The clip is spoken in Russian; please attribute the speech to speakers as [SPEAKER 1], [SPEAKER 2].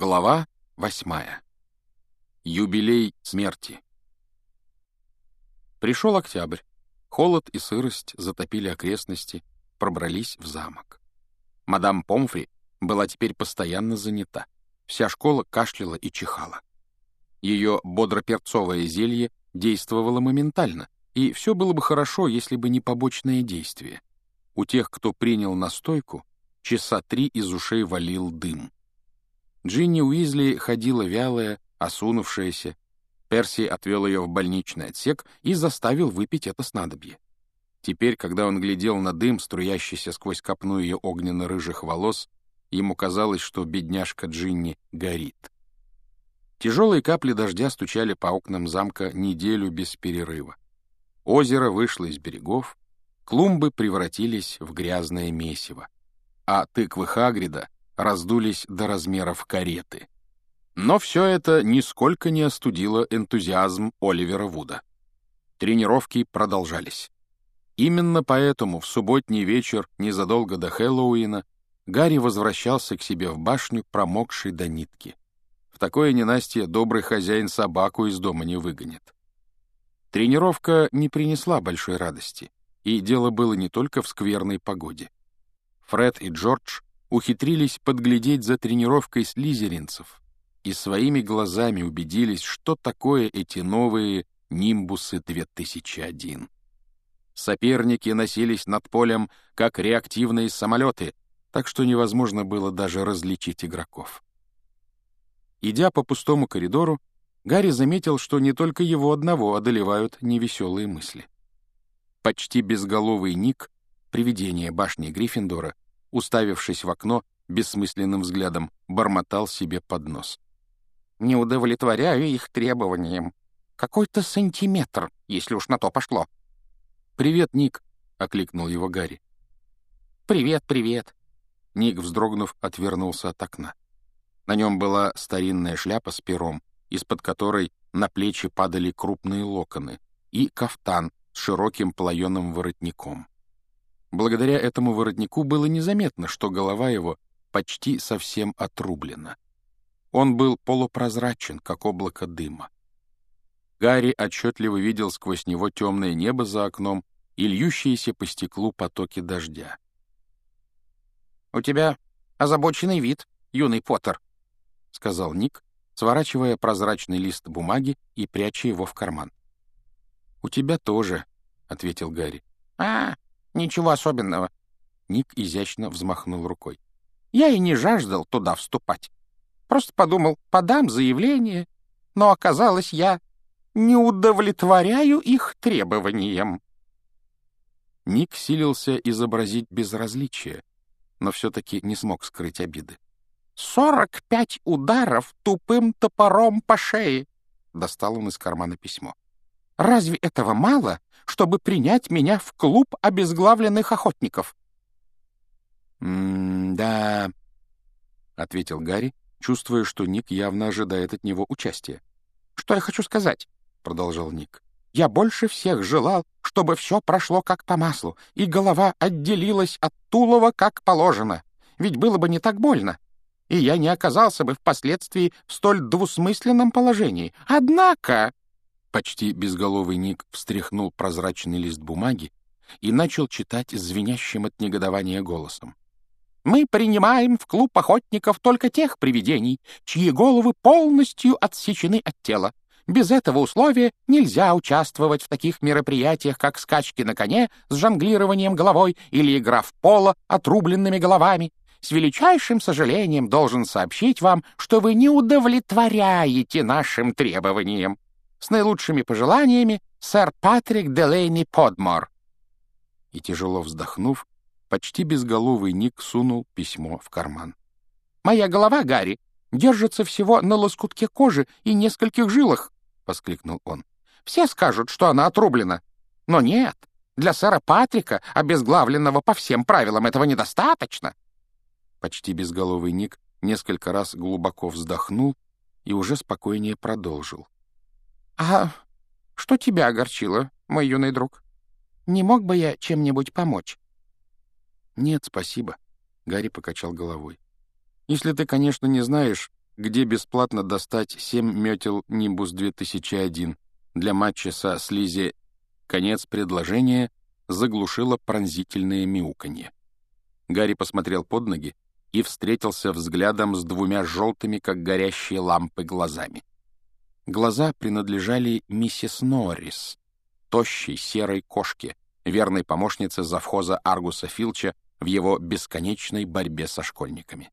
[SPEAKER 1] Глава восьмая. Юбилей смерти. Пришел октябрь. Холод и сырость затопили окрестности, пробрались в замок. Мадам Помфри была теперь постоянно занята. Вся школа кашляла и чихала. Ее бодроперцовое зелье действовало моментально, и все было бы хорошо, если бы не побочное действие. У тех, кто принял настойку, часа три из ушей валил дым. Джинни Уизли ходила вялая, осунувшаяся. Перси отвел ее в больничный отсек и заставил выпить это снадобье. Теперь, когда он глядел на дым, струящийся сквозь копну ее огненно-рыжих волос, ему казалось, что бедняжка Джинни горит. Тяжелые капли дождя стучали по окнам замка неделю без перерыва. Озеро вышло из берегов, клумбы превратились в грязное месиво, а тыквы Хагрида раздулись до размеров кареты. Но все это нисколько не остудило энтузиазм Оливера Вуда. Тренировки продолжались. Именно поэтому в субботний вечер, незадолго до Хэллоуина, Гарри возвращался к себе в башню, промокший до нитки. В такое ненастье добрый хозяин собаку из дома не выгонит. Тренировка не принесла большой радости, и дело было не только в скверной погоде. Фред и Джордж ухитрились подглядеть за тренировкой слизеринцев и своими глазами убедились, что такое эти новые «Нимбусы 2001». Соперники носились над полем, как реактивные самолеты, так что невозможно было даже различить игроков. Идя по пустому коридору, Гарри заметил, что не только его одного одолевают невеселые мысли. Почти безголовый Ник, привидение башни Гриффиндора, уставившись в окно, бессмысленным взглядом бормотал себе под нос. «Не удовлетворяю их требованиям. Какой-то сантиметр, если уж на то пошло». «Привет, Ник», — окликнул его Гарри.
[SPEAKER 2] «Привет, привет».
[SPEAKER 1] Ник, вздрогнув, отвернулся от окна. На нем была старинная шляпа с пером, из-под которой на плечи падали крупные локоны, и кафтан с широким плаеным воротником. Благодаря этому воротнику было незаметно, что голова его почти совсем отрублена. Он был полупрозрачен, как облако дыма. Гарри отчетливо видел сквозь него темное небо за окном и льющиеся по стеклу потоки дождя.
[SPEAKER 2] «У тебя озабоченный вид, юный Поттер», — сказал Ник, сворачивая прозрачный лист бумаги и пряча его в карман.
[SPEAKER 1] «У тебя тоже», — ответил Гарри.
[SPEAKER 2] «А, Ничего особенного.
[SPEAKER 1] Ник изящно взмахнул рукой.
[SPEAKER 2] Я и не жаждал туда вступать. Просто подумал, подам заявление, но оказалось, я не удовлетворяю их требованиям.
[SPEAKER 1] Ник силился изобразить безразличие, но все-таки не смог скрыть обиды.
[SPEAKER 2] «Сорок пять ударов тупым топором по шее!» — достал он из кармана письмо. «Разве этого мало чтобы принять меня в клуб обезглавленных охотников.
[SPEAKER 1] «М-да», — ответил Гарри, чувствуя, что Ник явно ожидает от него участия.
[SPEAKER 2] «Что я хочу сказать?» — продолжал Ник. «Я больше всех желал, чтобы все прошло как по маслу, и голова отделилась от тулова как положено. Ведь было бы не так больно, и я не оказался бы впоследствии в столь двусмысленном положении. Однако...»
[SPEAKER 1] Почти безголовый Ник встряхнул прозрачный лист бумаги и начал читать звенящим от негодования голосом.
[SPEAKER 2] «Мы принимаем в клуб охотников только тех привидений, чьи головы полностью отсечены от тела. Без этого условия нельзя участвовать в таких мероприятиях, как скачки на коне с жонглированием головой или игра в поло отрубленными головами. С величайшим сожалением должен сообщить вам, что вы не удовлетворяете нашим требованиям. С наилучшими пожеланиями, сэр Патрик Делейни Подмор».
[SPEAKER 1] И, тяжело вздохнув, почти безголовый Ник сунул письмо в карман.
[SPEAKER 2] «Моя голова, Гарри, держится всего на лоскутке кожи и нескольких жилах», — воскликнул он. «Все скажут, что она отрублена. Но нет, для сэра Патрика, обезглавленного по всем правилам, этого недостаточно».
[SPEAKER 1] Почти безголовый Ник несколько раз глубоко вздохнул и уже спокойнее продолжил.
[SPEAKER 2] «А что тебя огорчило, мой юный друг? Не мог бы я чем-нибудь помочь?»
[SPEAKER 1] «Нет, спасибо», — Гарри покачал головой. «Если ты, конечно, не знаешь, где бесплатно достать 7 метел Нимбус 2001 для матча со Слизи. Конец предложения заглушило пронзительное мяуканье. Гарри посмотрел под ноги и встретился взглядом с двумя желтыми, как горящие лампы, глазами. Глаза принадлежали миссис Норрис, тощей серой кошке, верной помощнице завхоза Аргуса Филча в его бесконечной борьбе со школьниками.